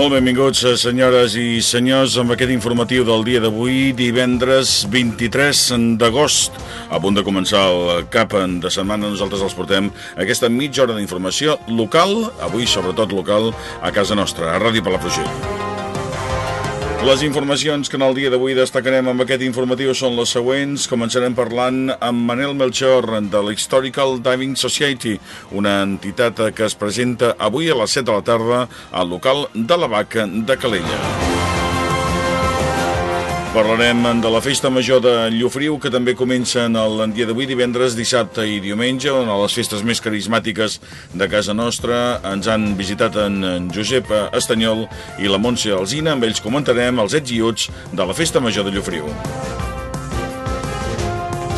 Molt benvinguts, eh, senyores i senyors, amb aquest informatiu del dia d'avui, divendres 23 d'agost. A punt de començar el cap de setmana, nosaltres els portem aquesta mitja hora d'informació local, avui sobretot local, a casa nostra, a Ràdio Palafrugell. Les informacions que en el dia d'avui destacarem amb aquest informatiu són les següents. Començarem parlant amb Manel Melchor de l'Historical Diving Society, una entitat que es presenta avui a les 7 de la tarda al local de la Vaca de Calella. Parlarem de la festa major de Llofriu, que també comença en el dia d'avui, divendres, dissabte i diumenge, on a les festes més carismàtiques de casa nostra ens han visitat en Josep Estanyol i la Montse Alzina. Amb ells comentarem els ets i uts de la festa major de Llofriu.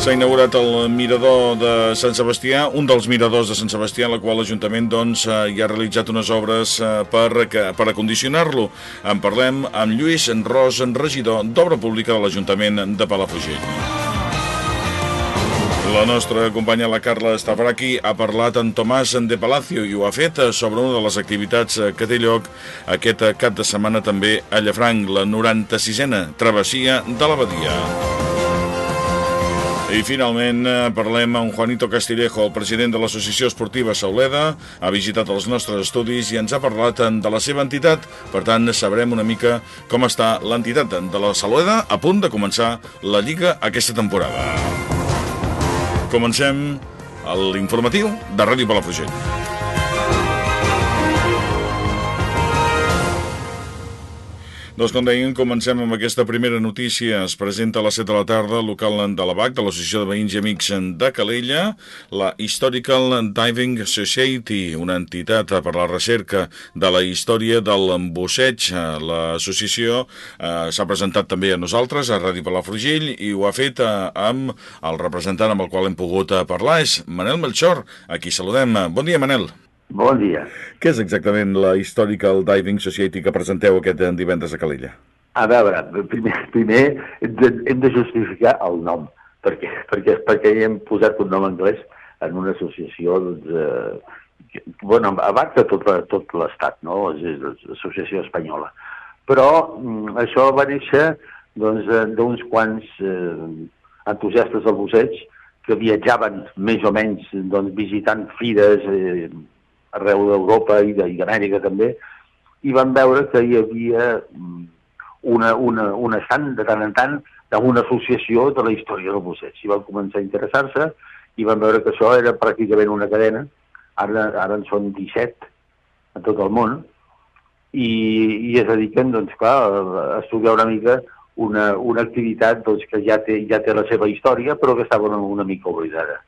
S'ha inaugurat el mirador de Sant Sebastià, un dels miradors de Sant Sebastià, en la qual l'Ajuntament doncs, eh, ja ha realitzat unes obres eh, per, per acondicionar-lo. En parlem amb Lluís Ros, regidor d'Obra Pública de l'Ajuntament de Palafrugell. La nostra companya, la Carla Stavraki, ha parlat amb Tomàs de Palacio i ho ha fet sobre una de les activitats que té lloc aquest cap de setmana també a Llafranc, la 96a travessia de l'abadia. I finalment eh, parlem amb Juanito Castillejo, el president de l'Associació Esportiva Sauleda. Ha visitat els nostres estudis i ens ha parlat de la seva entitat. Per tant, sabrem una mica com està l'entitat de la Sauleda a punt de començar la Lliga aquesta temporada. Comencem l'informatiu de Ràdio Palafrugell. Doncs com deien, comencem amb aquesta primera notícia. Es presenta a les 7 de la tarda al local de la BAC, de l'Associació de Veïns i Amics de Calella, la Historical Diving Society, una entitat per la recerca de la història del busseig. L'associació eh, s'ha presentat també a nosaltres, a Ràdio Palafrugell, i ho ha fet eh, amb el representant amb el qual hem pogut eh, parlar, és Manel Melchor, a qui saludem. Bon dia, Manel. Bon dia. Què és exactament la Historical Diving Society que presenteu aquest divendres a Calella? A veure, primer, primer hem, de, justificar el nom, perquè, perquè, perquè hi hem posat un nom anglès en una associació doncs, eh, bueno, abarca tot, tot l'Estat, no? és l'associació espanyola. Però mm, això va néixer doncs, d'uns quants eh, entusiastes del busseig que viatjaven més o menys doncs, visitant fires, eh, arreu d'Europa i d'Amèrica també, i van veure que hi havia mm, una, una, una estant de tant en tant d'una associació de la història del busseig. I van començar a interessar-se i van veure que això era pràcticament una cadena, ara, ara en són 17 a tot el món, i, i es dediquen, doncs, clar, a estudiar una mica una, una activitat doncs, que ja té, ja té la seva història, però que estava una mica oblidada.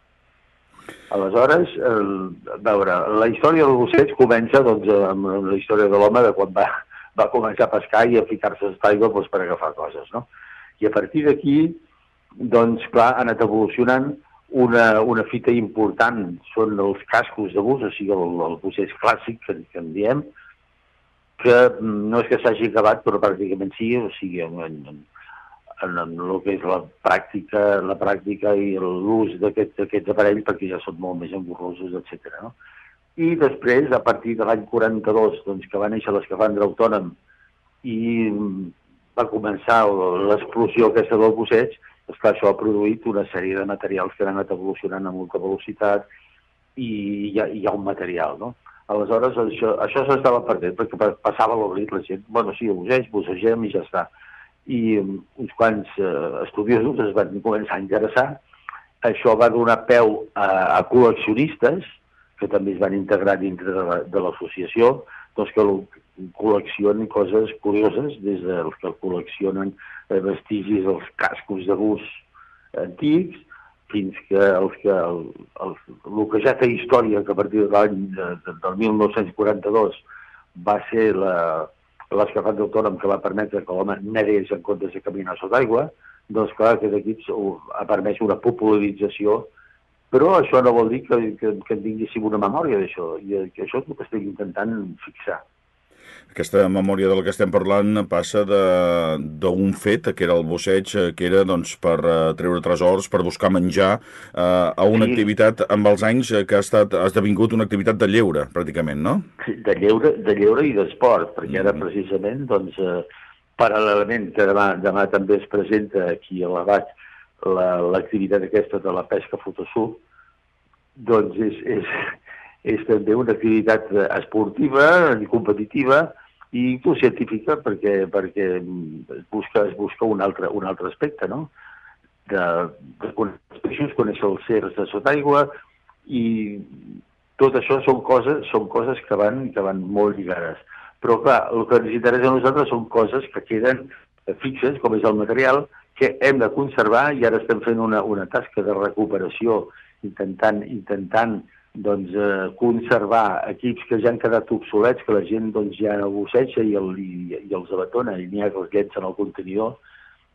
Aleshores, el, a veure, la història del busseig comença doncs, amb la història de l'home de quan va, va començar a pescar i a ficar-se a l'aigua doncs, per agafar coses, no? I a partir d'aquí, doncs, clar, ha anat evolucionant una, una fita important són els cascos de bus, o sigui, el, el busseig clàssic, que, que en diem, que no és que s'hagi acabat, però pràcticament sí, o sigui, en, en, en, el que és la pràctica, la pràctica i l'ús d'aquests aquest aparells perquè ja són molt més engorrosos, etc. No? I després, a partir de l'any 42, doncs, que va néixer l'escafandre autònom i va començar l'explosió aquesta del busseig, esclar, això ha produït una sèrie de materials que han anat evolucionant a molta velocitat i hi ha, hi ha un material, no? Aleshores, això, això s'estava perdent, perquè passava l'oblit la gent, bueno, sí, busseig, bussegem i ja està i uns quants eh, estudiosos es van començar a interessar. Això va donar peu a, a col·leccionistes, que també es van integrar dintre de l'associació, doncs que col·leccionen coses curioses, des dels que col·leccionen eh, vestigis dels cascos de bus antics, fins que els que, el, el, el que ja té història, que a partir de l'any de, de, del 1942 va ser l'escafat d'autònom que va permetre que l'home nedés en comptes de caminar sota aigua, doncs clar, aquest equip ha permès una popularització, però això no vol dir que, que, que tinguéssim una memòria d'això, i que això és el que estic intentant fixar. Aquesta memòria de la que estem parlant passa d'un fet, que era el busseig, que era doncs, per uh, treure tresors, per buscar menjar, uh, a una sí. activitat amb els anys que ha, estat, ha esdevingut una activitat de lleure, pràcticament, no? Sí, de lleure, de lleure i d'esport, perquè ara mm. precisament, doncs, uh, paral·lelament, que demà, demà també es presenta aquí a l'Abat l'activitat la, aquesta de la pesca fotosú, doncs és, és, és també una activitat esportiva i competitiva i inclús científica perquè, perquè es busca, es busca un, altre, un altre aspecte, no? De, de conèixer els peixos, conèixer els certs de sota aigua i tot això són coses, són coses que van, que van molt lligades. Però clar, el que ens interessa a nosaltres són coses que queden fixes, com és el material, que hem de conservar i ara estem fent una, una tasca de recuperació intentant, intentant doncs, eh, conservar equips que ja han quedat obsolets, que la gent doncs, ja no busseja i, el, i, i els abandona i n'hi ha que els llencen al contenidor,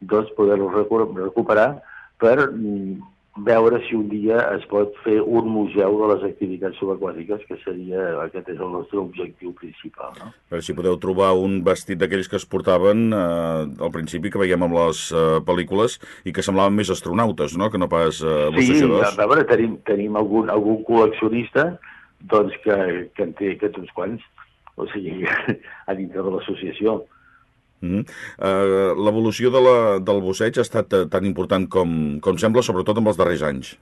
doncs poder-los recuperar per mm, veure si un dia es pot fer un museu de les activitats subaquàtiques, que seria, aquest és el nostre objectiu principal. No? A veure si podeu trobar un vestit d'aquells que es portaven eh, al principi, que veiem amb les eh, pel·lícules, i que semblaven més astronautes, no?, que no pas eh, bussejadors. Sí, a veure, tenim, tenim algun, algun col·leccionista doncs, que, que en té aquests uns quants, o sigui, a dintre de l'associació. Mm -hmm. uh, L'evolució de la, del busseig ha estat uh, tan important com, com sembla, sobretot en els darrers anys.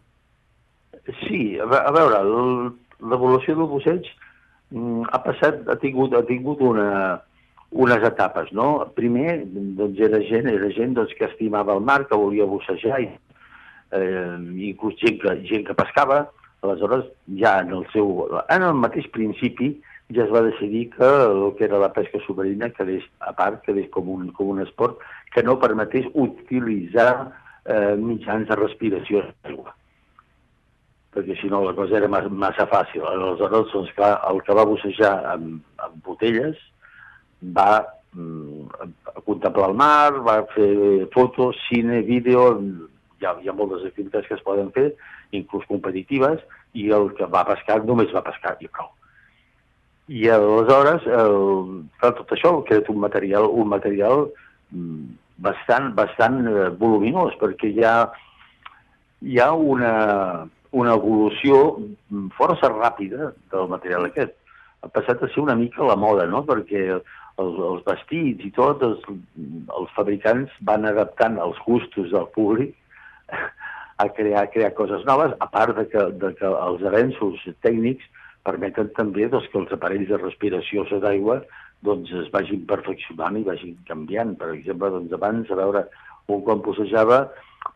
Sí, a, a veure, l'evolució del busseig mm, ha passat, ha tingut, ha tingut una, unes etapes, no? Primer, doncs era gent, era gent doncs, que estimava el mar, que volia bussejar, i, eh, inclús gent que, gent que pescava, aleshores ja en el seu, en el mateix principi ja es va decidir que el que era la pesca submarina quedés a part, quedés com un, com un esport que no permetés utilitzar eh, mitjans de respiració d'aigua perquè si no la cosa era massa, massa fàcil. Aleshores, doncs, clar, el que va bussejar amb, amb botelles va mm, a contemplar el mar, va fer fotos, cine, vídeo, hi ha, hi ha moltes activitats que es poden fer, inclús competitives, i el que va pescar només va pescar i prou. I aleshores, el, clar, tot això ha quedat un material, un material mm, bastant, bastant eh, voluminós, perquè hi ha, hi ha una, una evolució força ràpida del material aquest. Ha passat a ser una mica la moda, no?, perquè els, els vestits i tot, els, els fabricants van adaptant els gustos del públic a crear, a crear coses noves, a part de que, de que els avenços tècnics permeten també doncs, que els aparells de respiració sota aigua doncs, es vagin perfeccionant i vagin canviant. Per exemple, doncs, abans, a veure, un quan possejava,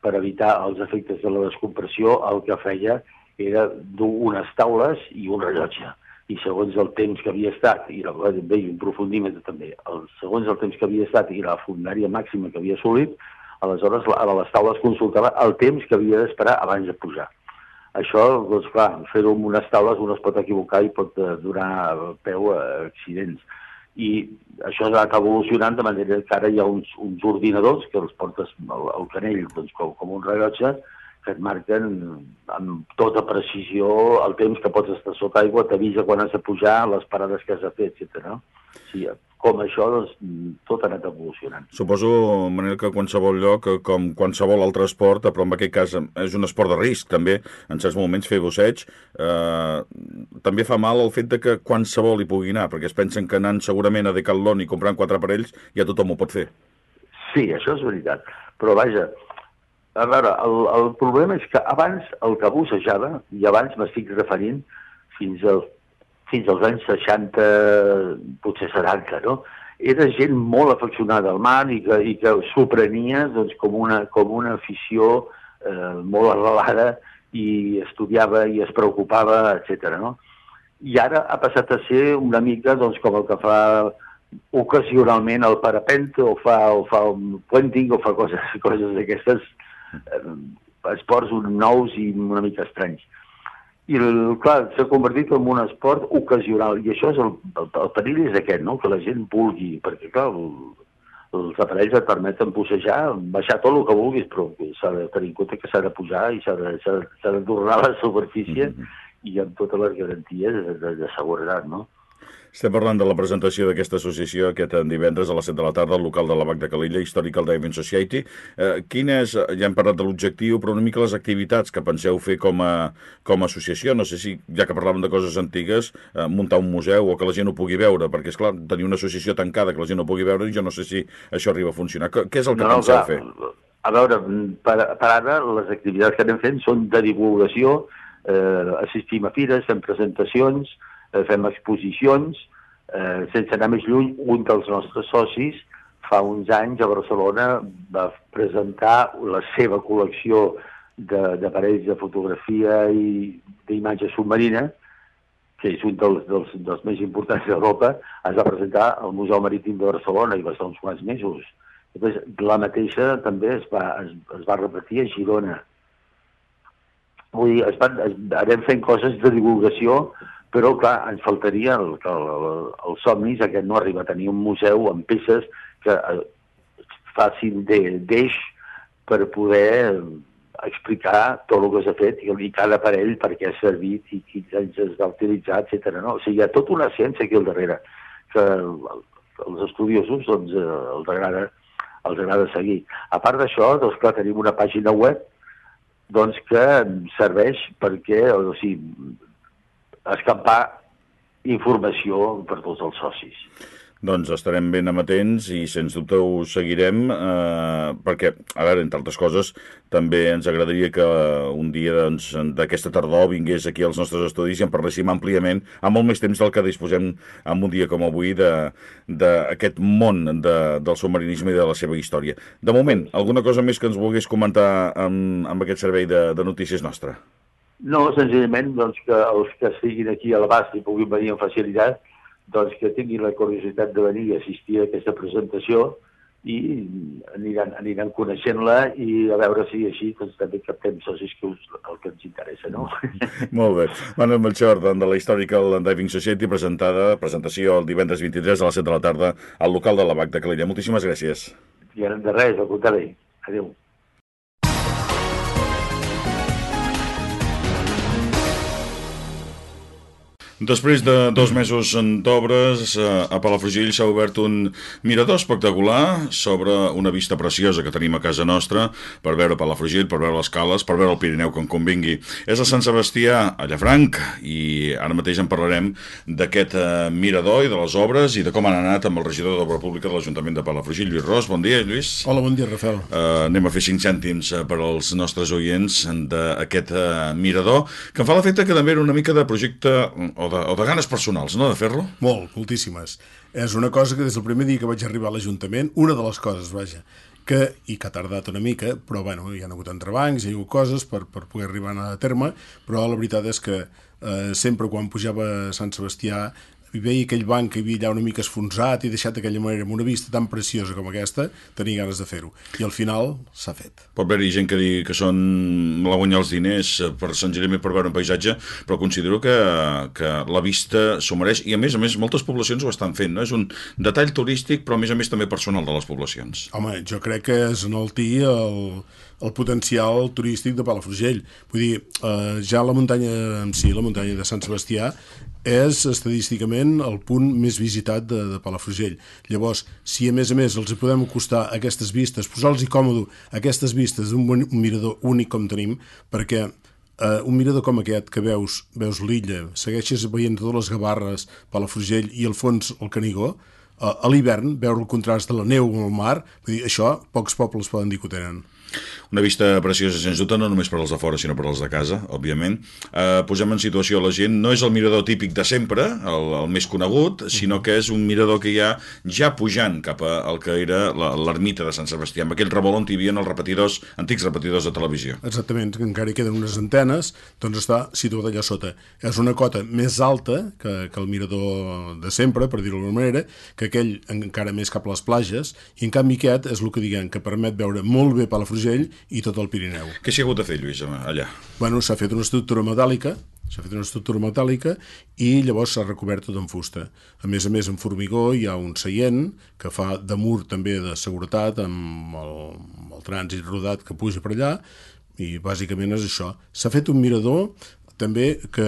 per evitar els efectes de la descompressió, el que feia era dur unes taules i un rellotge. I segons el temps que havia estat, i la, bé, un profundímetre també, el, segons el temps que havia estat i la fundària màxima que havia assolit, aleshores a les taules consultava el temps que havia d'esperar abans de pujar. Això, doncs clar, fer-ho amb unes taules un es pot equivocar i pot eh, donar peu a accidents. I això anat evolucionant de manera que ara hi ha uns, uns ordinadors que els portes al, al canell doncs, com, com un rellotge que et marquen amb tota precisió el temps que pots estar sota aigua, t'avisa quan has de pujar, les parades que has de fer, etc. No? Sí, com això, doncs, tot ha anat evolucionant. Suposo, Manel, que qualsevol lloc, com qualsevol altre esport, però en aquest cas és un esport de risc, també, en certs moments fer busseig, eh, també fa mal el fet de que qualsevol hi pugui anar, perquè es pensen que anant segurament a Decathlon i comprant quatre aparells ja tothom ho pot fer. Sí, això és veritat, però vaja, a veure, el, el problema és que abans el que bussejava, i abans m'estic referint fins al fins als anys 60, potser 70, no? Era gent molt afeccionada al mar i que, i que s'ho prenia doncs, com, una, com una afició eh, molt arrelada i estudiava i es preocupava, etc. No? I ara ha passat a ser una mica doncs, com el que fa ocasionalment el parapente o fa, o fa un puenting o fa coses, coses d'aquestes eh, esports nous i una mica estranys. I, el, clar, s'ha convertit en un esport ocasional, i això és el, el, el perill és aquest, no?, que la gent vulgui, perquè, clar, el, els aparells et permeten pussejar, baixar tot el que vulguis, però s'ha de tenir en compte que s'ha de pujar i s'ha de, de tornar a la superfície mm -hmm. i amb totes les garanties de, de, de seguretat, no? Estem parlant de la presentació d'aquesta associació aquest divendres a les 7 de la tarda al local de la Bac de Calella, Historical Diving Society. Eh, quin és, ja hem parlat de l'objectiu, però una mica les activitats que penseu fer com a, com a associació? No sé si, ja que parlàvem de coses antigues, eh, muntar un museu o que la gent ho pugui veure, perquè, és clar tenir una associació tancada que la gent no pugui veure, jo no sé si això arriba a funcionar. Què és el que no, penseu clar, fer? A veure, per, per ara les activitats que anem fent són de divulgació, eh, assistim a fires, fem presentacions, eh, fem exposicions, eh, sense anar més lluny, un dels nostres socis fa uns anys a Barcelona va presentar la seva col·lecció d'aparells de, de fotografia i d'imatge submarina, que és un dels, dels, dels més importants d'Europa, es va presentar al Museu Marítim de Barcelona i va estar uns quants mesos. Després, la mateixa també es va, es, es va repetir a Girona. Vull dir, es van, es, anem fent coses de divulgació però clar, ens faltaria el, el, el, els somnis, aquest no arriba a tenir un museu amb peces que eh, facin d'eix per poder explicar tot el que s'ha fet i cada aparell per què ha servit i quins anys es va utilitzar, etc. No? O sigui, hi ha tota una ciència aquí al darrere que els estudiosos doncs, eh, els, agrada, els agrada seguir. A part d'això, doncs, clar, tenim una pàgina web doncs, que serveix perquè o sigui, escampar informació per tots els socis. Doncs estarem ben amatents i sens dubte ho seguirem eh, perquè, a veure, entre altres coses, també ens agradaria que un dia doncs, d'aquesta doncs, tardor vingués aquí als nostres estudis i en parléssim àmpliament, amb molt més temps del que disposem en un dia com avui d'aquest món de, del submarinisme i de la seva història. De moment, alguna cosa més que ens volgués comentar amb, amb aquest servei de, de notícies nostre? No, senzillament doncs, que els que estiguin aquí a l'abast i puguin venir amb facilitat, doncs que tinguin la curiositat de venir i assistir a aquesta presentació i aniran, aniran coneixent-la i a veure si així doncs, també captem socis que us, el que ens interessa, no? Molt bé. Manuel Melchor, de la Historical Diving Society, presentada, presentació el divendres 23 a les 7 de la tarda al local de la BAC de Calella. Moltíssimes gràcies. I de res, al contrari. Adéu. Després de dos mesos d'obres, eh, a Palafrugell s'ha obert un mirador espectacular sobre una vista preciosa que tenim a casa nostra per veure Palafrugell, per veure les cales, per veure el Pirineu com convingui. És a Sant Sebastià, a Llafranc, i ara mateix en parlarem d'aquest eh, mirador i de les obres i de com han anat amb el regidor d'Obra Pública de l'Ajuntament de Palafrugell, Lluís Ros. Bon dia, Lluís. Hola, bon dia, Rafael. Uh, anem a fer cinc cèntims per als nostres oients d'aquest uh, mirador, que em fa l'efecte que també era una mica de projecte o de, o de ganes personals, no?, de fer-lo? Molt, moltíssimes. És una cosa que des del primer dia que vaig arribar a l'Ajuntament, una de les coses, vaja, que, i que ha tardat una mica, però bueno, hi ha hagut entrebancs, hi ha hagut coses per, per poder arribar a terme, però la veritat és que eh, sempre quan pujava a Sant Sebastià i veia aquell banc que hi havia allà una mica esfonsat i deixat d'aquella manera amb una vista tan preciosa com aquesta, tenia ganes de fer-ho. I al final s'ha fet. Pot haver-hi gent que digui que són la guanyar els diners per Sant Jeremy per veure un paisatge, però considero que, que la vista s'ho mereix i a més a més moltes poblacions ho estan fent. No? És un detall turístic però a més a més també personal de les poblacions. Home, jo crec que és enaltir el, el potencial turístic de Palafrugell. Vull dir, eh, ja la muntanya en si, la muntanya de Sant Sebastià, és estadísticament el punt més visitat de, de Palafrugell. Llavors, si a més a més els podem acostar aquestes vistes, posar-los còmode aquestes vistes d'un un mirador únic com tenim, perquè eh, un mirador com aquest que veus, veus l'illa, segueixes veient totes les gavarres, Palafrugell i al fons el Canigó, eh, a l'hivern veure el contrast de la neu amb el mar, vull dir, això pocs pobles poden dir que ho tenen. Una vista preciosa, sens dubte, no només per als de fora, sinó per als de casa, òbviament. Eh, posem en situació la gent, no és el mirador típic de sempre, el, el més conegut, sinó que és un mirador que hi ha ja pujant cap al que era l'ermita de Sant Sebastià, amb aquell revolt on hi havia els repetidors, antics repetidors de televisió. Exactament, que encara hi queden unes antenes, doncs està situat allà sota. És una cota més alta que, que el mirador de sempre, per dir-ho d'alguna manera, que aquell encara més cap a les plages, i en canvi aquest és el que diguem que permet veure molt bé Palafrugell i tot el Pirineu. Què s'hi ha hagut de fer, Lluís, allà? Bueno, s'ha fet una estructura metàl·lica, s'ha fet una estructura metàl·lica i llavors s'ha recobert tot en fusta. A més a més, en formigó hi ha un seient que fa de mur també de seguretat amb el, amb el trànsit rodat que puja per allà i bàsicament és això. S'ha fet un mirador també que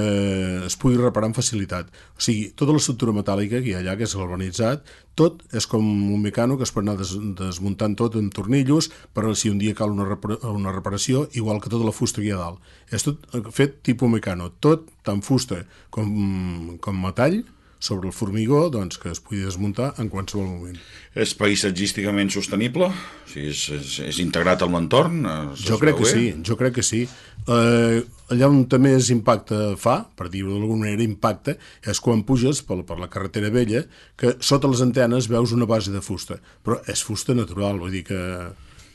es pugui reparar amb facilitat. O sigui, tota l'estructura metàl·lica que hi ha allà, que és galvanitzat, tot és com un mecano que es pot anar des, desmuntant tot en tornillos per si un dia cal una, repara una reparació, igual que tota la fusta que hi ha dalt. És tot fet tipus mecano, tot tant fusta com, com metall, sobre el formigó doncs, que es pugui desmuntar en qualsevol moment. És paisatgísticament sostenible? O sigui, és, és, és integrat al l'entorn? Jo crec que bé? sí, jo crec que sí. Eh, allà on també més impacte fa, per dir-ho d'alguna manera, impacte, és quan puges per, per la carretera vella, que sota les antenes veus una base de fusta, però és fusta natural, vull dir que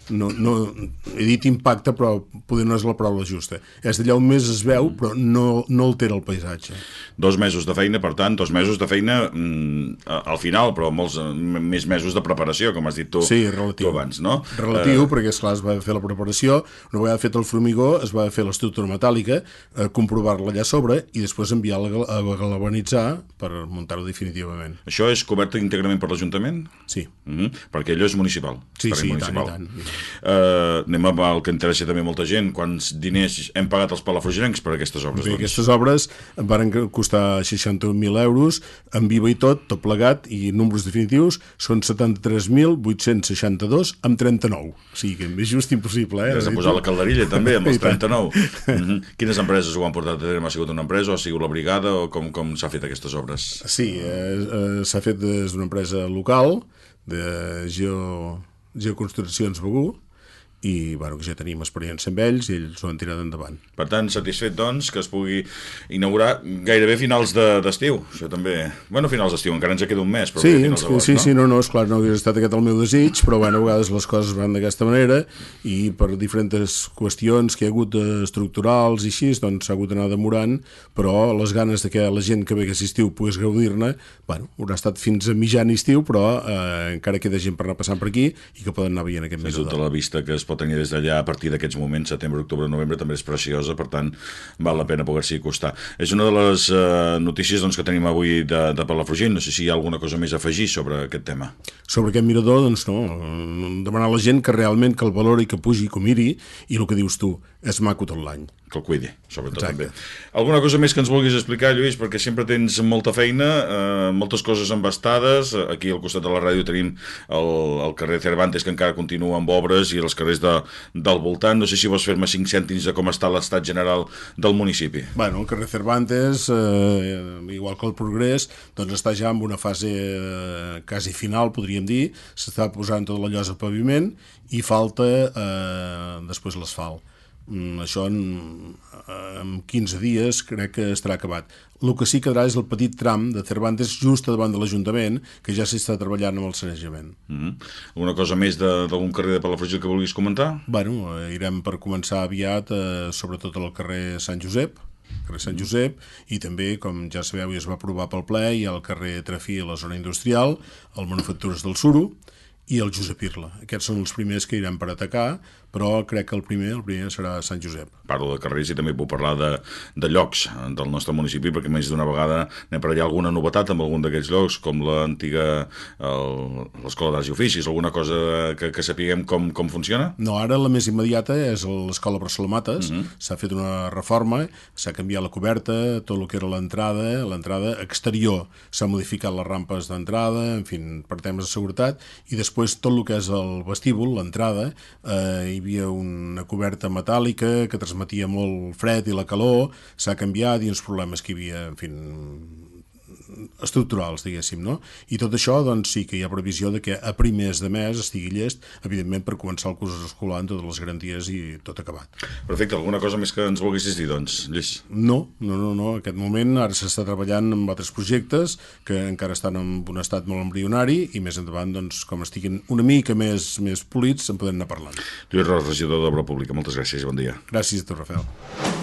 no, no, he dit impacte, però poder no és la paraula justa. És d'allà on més es veu, però no, no altera el paisatge. Dos mesos de feina, per tant, dos mesos de feina mm, al final, però molts més mesos de preparació, com has dit tu, sí, relatiu. tu abans, no? Relatiu, uh... perquè, esclar, es va fer la preparació, una vegada fet el formigó, es va fer l'estructura metàl·lica, eh, comprovar-la allà sobre i després enviar-la a galvanitzar per muntar-ho definitivament. Això és cobert íntegrament per l'Ajuntament? Sí. Mm -hmm. Perquè allò és municipal. Sí, sí, municipal. tant, i tant. Uh, anem al que interessa també molta gent. Quants diners hem pagat els palafrugencs per aquestes obres? Bé, doncs? aquestes obres van costar 61.000 euros, amb IVA i tot, tot plegat, i números definitius són 73.862 amb 39. O sigui que més just impossible, eh? Has de posar la calderilla també, amb els 39. mm -hmm. Quines empreses ho han portat a terme? Ha sigut una empresa o ha sigut la brigada o com, com s'ha fet aquestes obres? Sí, eh, eh, s'ha fet des d'una empresa local, de Geo Geoconstruccions Begú, i bueno, que ja tenim experiència amb ells i ells ho han tirat endavant. Per tant, satisfet doncs que es pugui inaugurar gairebé finals d'estiu, de, això també... Bueno, finals d'estiu, encara ens queda un mes, però sí, finals d'agost, sí, no? Sí, no, no, esclar, no hauria estat aquest el meu desig, però bueno, a vegades les coses van d'aquesta manera i per diferents qüestions que hi ha hagut estructurals i així, doncs s'ha hagut d'anar demorant, però les ganes de que la gent que ve aquest estiu pogués gaudir-ne, bueno, haurà estat fins a mitjan estiu, però eh, encara queda gent per anar passant per aquí i que poden anar veient aquest mes. Tota la vista que es pot tenir des d'allà a partir d'aquests moments, setembre, octubre, novembre, també és preciosa, per tant, val la pena poder-s'hi acostar. És una de les uh, notícies doncs, que tenim avui de, de Palafrugell. No sé si hi ha alguna cosa més a afegir sobre aquest tema. Sobre aquest mirador, doncs no. Demanar a la gent que realment que el valori, que pugi, que miri, i el que dius tu, és maco tot l'any. Que el cuidi, sobretot Exacte. també. Alguna cosa més que ens vulguis explicar, Lluís, perquè sempre tens molta feina, eh, moltes coses embastades. Aquí al costat de la ràdio tenim el, el carrer Cervantes, que encara continua amb obres, i els carrers de, del voltant. No sé si vols fer-me cinc cèntims de com està l'estat general del municipi. Bueno, el carrer Cervantes, eh, igual que el Progrés, doncs està ja en una fase eh, quasi final, podríem dir. S'està posant tota la llosa al paviment i falta eh, després l'asfalt això en, en 15 dies crec que estarà acabat. El que sí quedarà és el petit tram de Cervantes just davant de l'Ajuntament, que ja s'està treballant amb el sanejament. Mm -hmm. Una cosa més d'algun carrer de Palafrugell que vulguis comentar? Bueno, eh, irem per començar aviat, eh, sobretot al carrer Sant Josep, carrer Sant Josep, i també, com ja sabeu, i es va aprovar pel ple, hi ha el carrer Trafí a la zona industrial, el Manufactures del Suro, i el Josep Irla. Aquests són els primers que irem per atacar, però crec que el primer el primer serà Sant Josep. Parlo de carrers i també puc parlar de, de llocs del nostre municipi, perquè més d'una vegada anem per allà alguna novetat amb algun d'aquests llocs, com l'antiga l'Escola d'Arts i Oficis, alguna cosa que, que sapiguem com, com funciona? No, ara la més immediata és l'Escola Mates, uh mhm. -huh. s'ha fet una reforma, s'ha canviat la coberta, tot el que era l'entrada, l'entrada exterior, s'ha modificat les rampes d'entrada, en fi, per temes de seguretat, i després tot el que és el vestíbul, l'entrada, eh, hi havia una coberta metàl·lica que transmetia molt fred i la calor, s'ha canviat i uns problemes que hi havia, en fi, estructurals, diguéssim, no? I tot això, doncs, sí que hi ha previsió de que a primers de mes estigui llest, evidentment, per començar el curs escolar amb totes les garanties i tot acabat. Perfecte. Alguna cosa més que ens vulguis dir, doncs, Lluís? No, no, no, no. En aquest moment ara s'està treballant amb altres projectes que encara estan en un estat molt embrionari i més endavant, doncs, com estiguin una mica més, més polits, en podem anar parlant. Lluís Ros, regidor d'Obra Pública. Moltes gràcies i bon dia. Gràcies a tu, Rafael.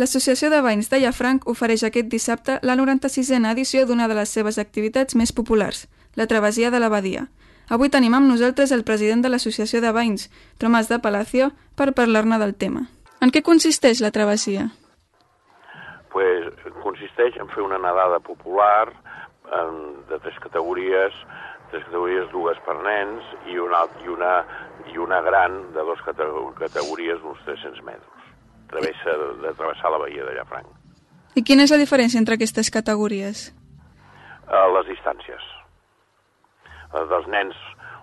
L'Associació de Veïns de Llafranc ofereix aquest dissabte la 96a edició d'una de les seves activitats més populars, la Travessia de l'Abadia. Avui tenim amb nosaltres el president de l'Associació de Veïns, Tomàs de Palacio, per parlar-ne del tema. En què consisteix la travessia? Pues, consisteix en fer una nedada popular en, de tres categories, tres categories, dues per nens i una, i una, i una gran de dues categories d'uns 300 metres travessa, de travessar la bahia de Llafranc. I quina és la diferència entre aquestes categories? Uh, les distàncies. Uh, dels nens,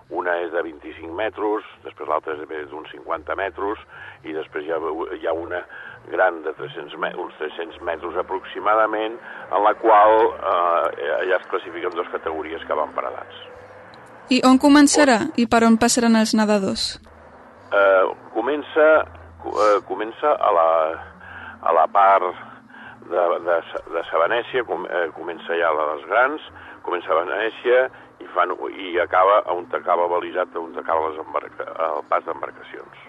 una és de 25 metres, després l'altra és d'uns 50 metres, i després hi ha, hi ha una gran de 300 uns 300 metres aproximadament, en la qual eh, ja es classifiquen dues categories que van per edats. I on començarà i per on passaran els nedadors? Eh, comença eh, comença a la, a la part de, de, de Sabanèsia, com, eh, comença ja la dels grans, comença a Venècia i, fan, i acaba on acaba balisat, on acaba les embarca, el pas d'embarcacions.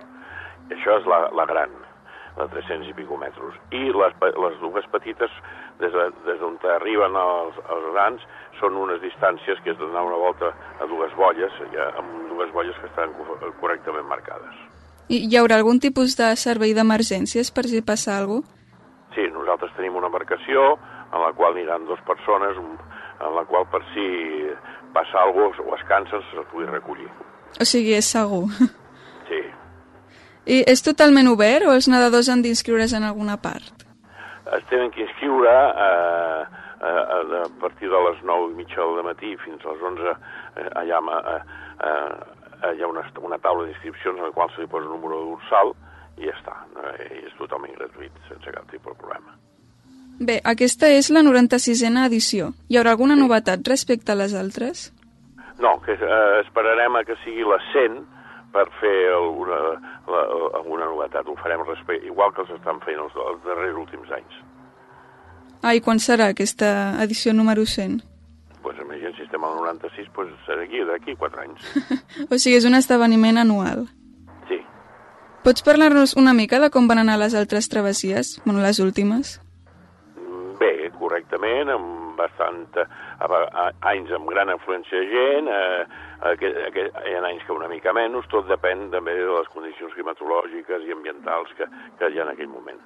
Això és la, la gran, de 300 i pico metres. I les, les dues petites, des d'on de, des arriben els, els grans, són unes distàncies que és donar una volta a dues bolles, ja, amb dues bolles que estan correctament marcades. I hi haurà algun tipus de servei d'emergències per si passa alguna cosa? Sí, nosaltres tenim una embarcació en la qual aniran dues persones, en la qual per si passa alguna cosa o es cansen se'ls pugui recollir. O sigui, és segur. Sí. I és totalment obert o els nedadors han d'inscriure's en alguna part? Es tenen que inscriure eh, a, a partir de les 9 i mitja del matí fins a les 11 eh, allà eh, eh, eh, hi ha una, una taula d'inscripcions en la qual se li posa el número dorsal i ja està, eh, és totalment gratuït, sense cap tipus de problema. Bé, aquesta és la 96a edició. Hi haurà alguna sí. novetat respecte a les altres? No, que eh, esperarem a que sigui la 100 per fer alguna, la, alguna novetat. Ho farem respecte, igual que els estan fent els, els darrers últims anys. Ah, i quan serà aquesta edició número 100? Pues, imagina, si estem al 96, pues, serà aquí, d'aquí 4 anys. o sigui, és un esdeveniment anual. Sí. Pots parlar-nos una mica de com van anar les altres travessies, bueno, les últimes? Bé, correctament, amb bastant... A, a, anys amb gran afluència de gent, a, a, a, a, hi ha anys que una mica menys, tot depèn també de les condicions climatològiques i ambientals que, que hi ha en aquell moment.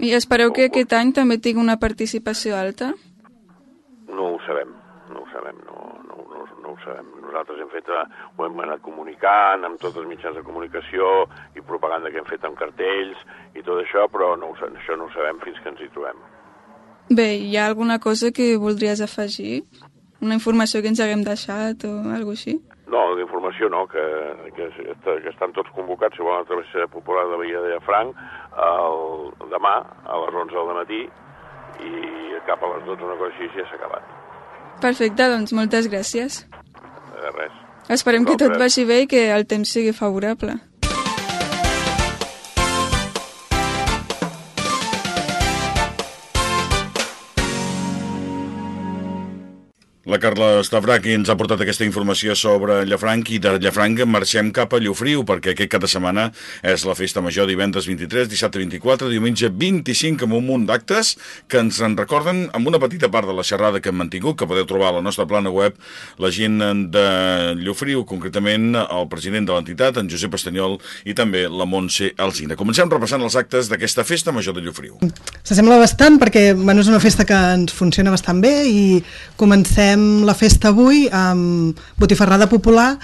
I espereu que aquest any també tingui una participació alta? No ho sabem sabem, no, no, no, no ho sabem. Nosaltres hem fet, eh, ho hem anat comunicant amb tots els mitjans de comunicació i propaganda que hem fet amb cartells i tot això, però no ho, això no ho sabem fins que ens hi trobem. Bé, hi ha alguna cosa que voldries afegir? Una informació que ens haguem deixat o alguna així? No, informació no, que, que, que estan tots convocats, si volen la travessera popular de Bahia de Franc, el, demà a les 11 del matí i cap a les 12 una cosa així ja s'ha acabat. Perfecte, doncs moltes gràcies. De res. Esperem que tot vagi bé i que el temps sigui favorable. La Carla Stavrac ens ha portat aquesta informació sobre Llafranc i de Llafranc marxem cap a Llofriu perquè aquest cada setmana és la festa major divendres 23, dissabte 24, diumenge 25 amb un munt d'actes que ens en recorden amb una petita part de la xerrada que hem mantingut, que podeu trobar a la nostra plana web la gent de Llofriu, concretament el president de l'entitat, en Josep Estanyol i també la Montse Alzina. Comencem repassant els actes d'aquesta festa major de Llofriu. S'assembla bastant perquè bueno, és una festa que ens funciona bastant bé i comencem Comencem la festa avui amb botifarrada popular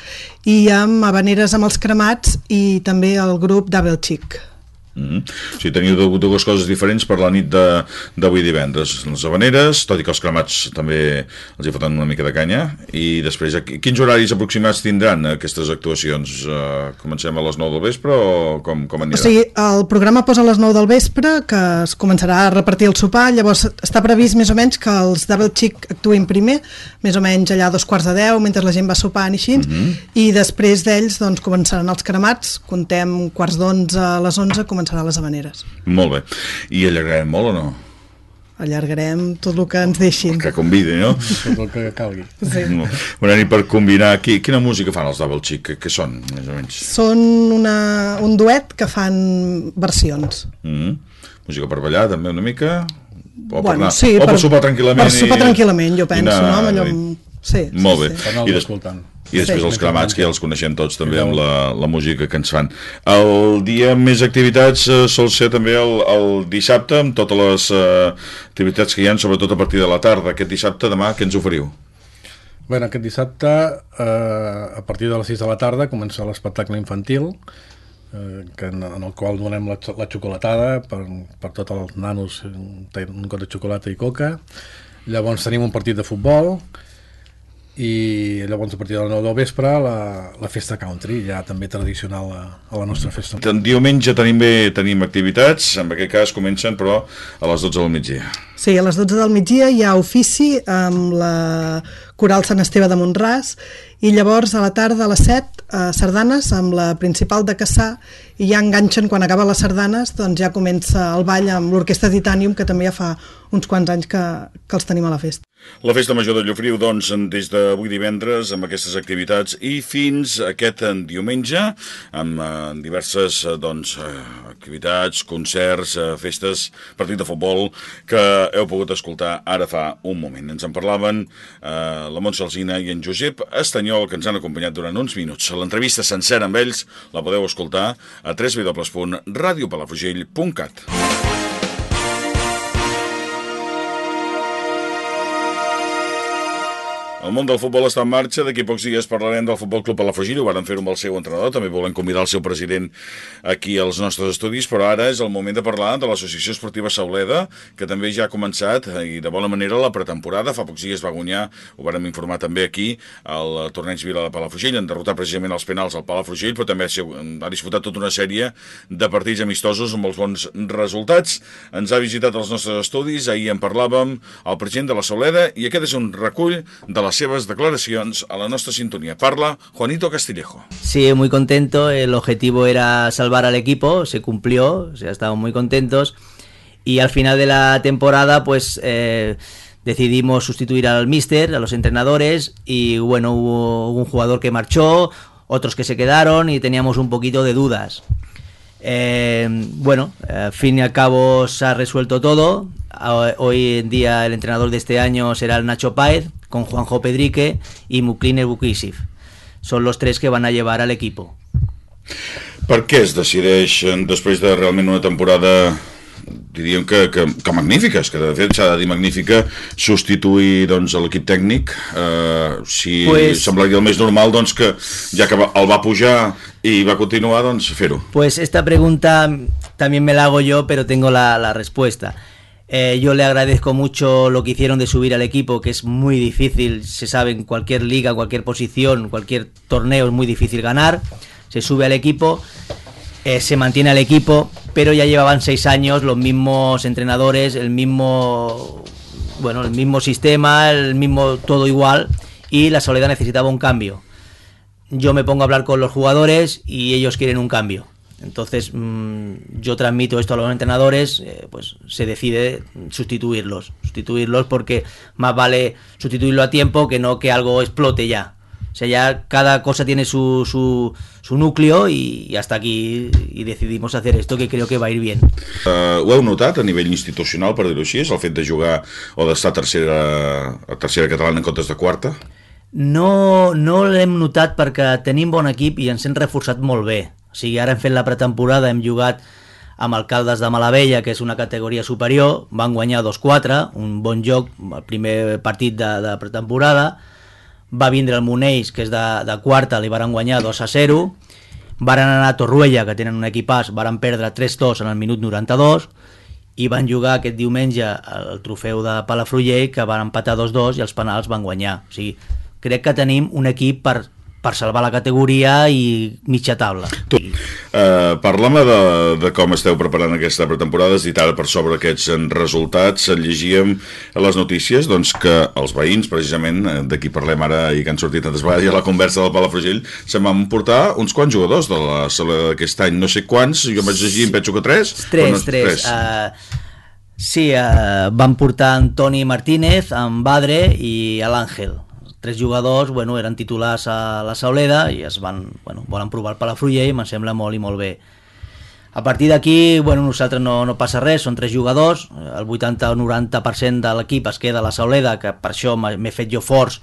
i amb habaneres amb els cremats i també el grup Double Chic. Mm -hmm. O sigui, teniu dues coses diferents per la nit d'avui divendres. Les habaneres, tot i que els cremats també els hi foten una mica de canya. I després, quins horaris aproximats tindran aquestes actuacions? Uh, comencem a les 9 del vespre o com, com anirà? O sigui, el programa posa a les 9 del vespre, que es començarà a repartir el sopar, llavors està previst més o menys que els Double Chic actuïn primer, més o menys allà a dos quarts de 10, mentre la gent va sopant i així, mm -hmm. i després d'ells doncs, començaran els cremats, contem quarts d'11 a les 11, començarà les habaneres. Molt bé. I allargarem molt o no? Allargarem tot el que ens deixin. Que convidi, no? Tot el que calgui. Sí. Bueno, i per combinar, qui, quina música fan els Double Chic? Què són, més o menys? Són una, un duet que fan versions. Mm -hmm. música per ballar també una mica, o per, Bueno, anar, sí, o per, per- sopar tranquil·lament. per sopar i- tranquil·lament, jo penso, i anar- no? Allò sí, sí, Molt bé. sí. Per anar I, des... escoltant. I després els cremats, que ja els coneixem tots també amb la, la música que ens fan. El dia amb més activitats eh, sol ser també el, el dissabte, amb totes les eh, activitats que hi ha, sobretot a partir de la tarda. Aquest dissabte, demà, què ens oferiu? Bé, aquest dissabte, eh, a partir de les 6 de la tarda, comença l'espectacle infantil, eh, que en, en el qual donem la, la xocolatada per, per tots els nanos, un, un got de xocolata i coca. Llavors tenim un partit de futbol i llavors a partir de les 9 del vespre la, la festa country, ja també tradicional a, a la nostra festa. En diumenge tenim bé tenim activitats, en aquest cas comencen però a les 12 del migdia. Sí, a les 12 del migdia hi ha ofici amb la Coral Sant Esteve de Montràs i llavors a la tarda a les 7 eh, sardanes amb la principal de Caçà i ja enganxen quan acaba les sardanes doncs ja comença el ball amb l'Orquestra Titanium que també ja fa uns quants anys que, que els tenim a la festa. La Festa Major de Llofriu, doncs, des d'avui divendres, amb aquestes activitats, i fins aquest eh, diumenge, amb eh, diverses eh, doncs, activitats, concerts, festes, partit de futbol, que heu pogut escoltar ara fa un moment. Ens en parlaven eh, la Montse Alzina i en Josep Estanyol, que ens han acompanyat durant uns minuts. L'entrevista sencera amb ells la podeu escoltar a www.radiopalafrugell.cat. El món del futbol està en marxa, d'aquí pocs dies parlarem del Futbol Club Palafrugell, ho varen fer-ho amb el seu entrenador, també volem convidar el seu president aquí als nostres estudis, però ara és el moment de parlar de l'Associació Esportiva Sauleda, que també ja ha començat, i de bona manera, la pretemporada, fa pocs dies va guanyar, ho vàrem informar també aquí, el torneig Vila de Palafrugell, en derrotar precisament els penals al Palafrugell, però també ha disputat tota una sèrie de partits amistosos amb molts bons resultats. Ens ha visitat els nostres estudis, ahir en parlàvem, el president de la Sauleda, i aquest és un recull de les seves declaracions a la nostra sintonia. Parla Juanito Castillejo. Sí, muy contento. El objetivo era salvar al equipo, se cumplió, o sea, estábamos muy contentos. Y al final de la temporada, pues eh, decidimos sustituir al míster, a los entrenadores, y bueno, hubo un jugador que marchó, otros que se quedaron y teníamos un poquito de dudas. Eh, bueno, al fin y al cabo se ha resuelto todo. A- Hoy en día el entrenador de este año será el Nacho Páez, con Juanjo Pedrique y Mukliner Bukisiv. Son los tres que van a llevar al equipo. Per què es decideix, després de realment una temporada diríem que, que, que magnífica, que de fet s'ha de dir magnífica, substituir doncs, l'equip tècnic, eh, si Pues- semblaria el més normal doncs, que ja que va- el va pujar i va continuar, doncs fer-ho. Pues esta pregunta también me la hago yo, pero tengo la, la respuesta. Eh, yo le agradezco mucho lo que hicieron de subir al equipo, que es muy difícil, se sabe, en cualquier liga, cualquier posición, cualquier torneo es muy difícil ganar. Se sube al equipo, eh, se mantiene al equipo, pero ya llevaban seis años los mismos entrenadores, el mismo, bueno, el mismo sistema, el mismo todo igual, y la Soledad necesitaba un cambio yo me pongo a hablar con los jugadores y ellos quieren un cambio. Entonces mm, yo transmito esto a los entrenadores, eh, pues se decide sustituirlos, sustituirlos porque más vale sustituirlo a tiempo que no que algo explote ya. O sea, ya cada cosa tiene su, su, su núcleo y, y hasta aquí y decidimos hacer esto que creo que va a ir bien. Uh, ho heu notat a nivell institucional, per dir-ho així, el fet de jugar o d'estar tercera, a tercera catalana en comptes de quarta? No, no l'hem notat perquè tenim bon equip i ens hem reforçat molt bé. O sigui, ara hem fet la pretemporada, hem jugat amb Alcaldes de Malavella, que és una categoria superior, van guanyar 2-4, un bon joc, el primer partit de, de pretemporada, va vindre el Monells, que és de, de quarta, li varen guanyar 2-0, varen anar a Torruella, que tenen un equipàs, varen perdre 3-2 en el minut 92, i van jugar aquest diumenge el trofeu de Palafrugell, que van empatar 2-2 i els penals van guanyar. O sigui, crec que tenim un equip per, per salvar la categoria i mitja taula. Tu, uh, Parla'm de, de com esteu preparant aquesta pretemporada, dit ara per sobre aquests eh, resultats, llegíem a les notícies doncs, que els veïns, precisament, eh, d'aquí parlem ara i que han sortit tantes vegades a la conversa del Palafrugell, se van portar uns quants jugadors de la sala d'aquest any, no sé quants, jo vaig llegir, em penso que tres. Tres, no, tres. Uh, sí, uh, van portar Antoni Martínez, en Badre i l'Àngel. Tres jugadors, bueno, eren titulars a la Sauleda i es van, bueno, volen provar el Palafrugell i em sembla molt i molt bé. A partir d'aquí, bueno, nosaltres no, no passa res, són tres jugadors, el 80 o 90% de l'equip es queda a la Sauleda, que per això m'he fet jo forts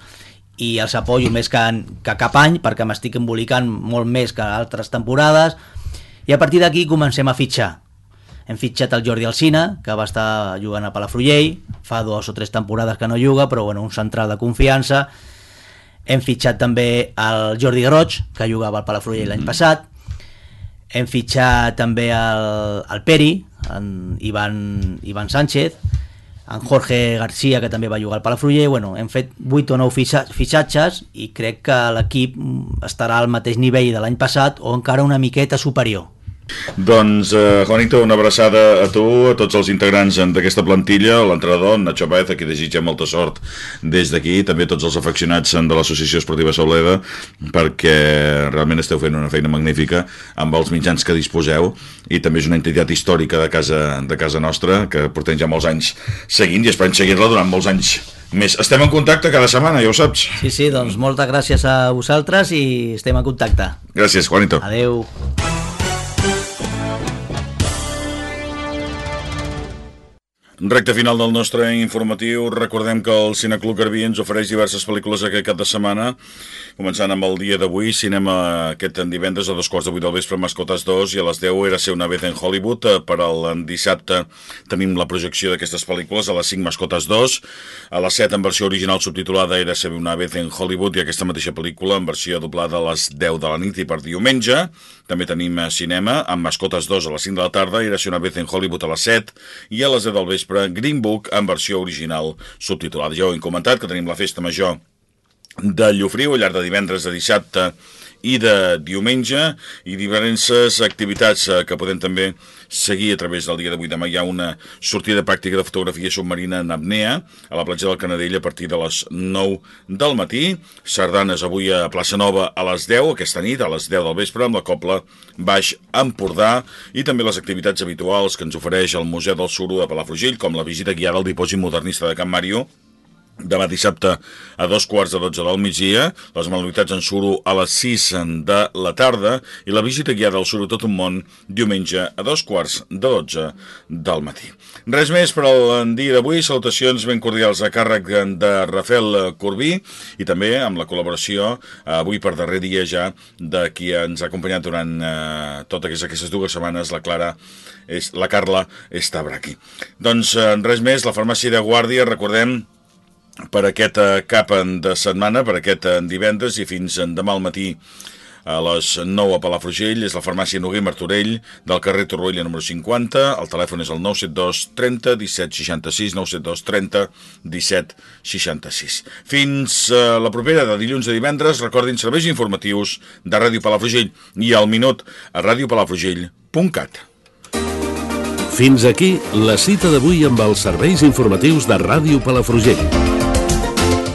i els apoyo més que, que cap any, perquè m'estic embolicant molt més que altres temporades, i a partir d'aquí comencem a fitxar. Hem fitxat el Jordi Alcina, que va estar jugant a Palafrugell, fa dues o tres temporades que no juga, però bueno, un central de confiança. Hem fitxat també el Jordi Garroig, que jugava al Palafrugell l'any passat, hem fitxat també el, el Peri, en Ivan, Ivan Sánchez, en Jorge García, que també va jugar al Palafruller. Bueno, hem fet 8 o 9 fitxatges i crec que l'equip estarà al mateix nivell de l'any passat o encara una miqueta superior. Doncs, eh, Juanito, una abraçada a tu, a tots els integrants d'aquesta plantilla, l'entrenador, Nacho Baez, a qui desitja molta sort des d'aquí, també tots els afeccionats de l'Associació Esportiva Sauleda, perquè realment esteu fent una feina magnífica amb els mitjans que disposeu i també és una entitat històrica de casa, de casa nostra, que portem ja molts anys seguint i esperem seguir-la durant molts anys més. Estem en contacte cada setmana, ja ho saps. Sí, sí, doncs moltes gràcies a vosaltres i estem en contacte. Gràcies, Juanito. Adeu. Recte final del nostre informatiu. Recordem que el Cineclub Garbí ens ofereix diverses pel·lícules aquest cap de setmana, començant amb el dia d'avui, cinema aquest divendres a dos quarts de vuit del vespre, Mascotes 2, i a les 10 era ser una vez en Hollywood. Eh, per al dissabte tenim la projecció d'aquestes pel·lícules, a les 5 Mascotes 2, a les 7 en versió original subtitulada era ser una vez en Hollywood, i aquesta mateixa pel·lícula en versió doblada a les 10 de la nit i per diumenge. També tenim eh, cinema amb Mascotes 2 a les 5 de la tarda, era ser una vez en Hollywood a les 7, i a les 10 del vespre vespre Green Book en versió original subtitulada. Ja ho hem comentat, que tenim la festa major de Llofriu al llarg de divendres a dissabte i de diumenge i diverses activitats eh, que podem també seguir a través del dia d'avui. Demà hi ha una sortida pràctica de fotografia submarina en apnea a la platja del Canadell a partir de les 9 del matí. Sardanes avui a Plaça Nova a les 10, aquesta nit, a les 10 del vespre, amb la Copla Baix Empordà i també les activitats habituals que ens ofereix el Museu del Suro de Palafrugell, com la visita guiada al dipòsit modernista de Can Mario, demà dissabte a dos quarts de dotze del migdia, les manualitats en suro a les 6 de la tarda i la visita guiada al suro tot un món diumenge a dos quarts de dotze del matí. Res més per al dia d'avui, salutacions ben cordials a càrrec de Rafael Corbí i també amb la col·laboració avui per darrer dia ja de qui ens ha acompanyat durant eh, totes aquestes dues setmanes, la Clara és, la Carla estava aquí. Doncs eh, res més, la farmàcia de Guàrdia, recordem per aquest eh, cap de setmana, per aquest eh, divendres i fins demà al matí a les 9 a Palafrugell, és la farmàcia Noguer Martorell del carrer Torroella número 50, el telèfon és el 972 30 17 66, 972 30 17 66. Fins a la propera de dilluns a divendres, recordin serveis informatius de Ràdio Palafrugell i al minut a radiopalafrugell.cat. Fins aquí la cita d'avui amb els serveis informatius de Ràdio Palafrugell.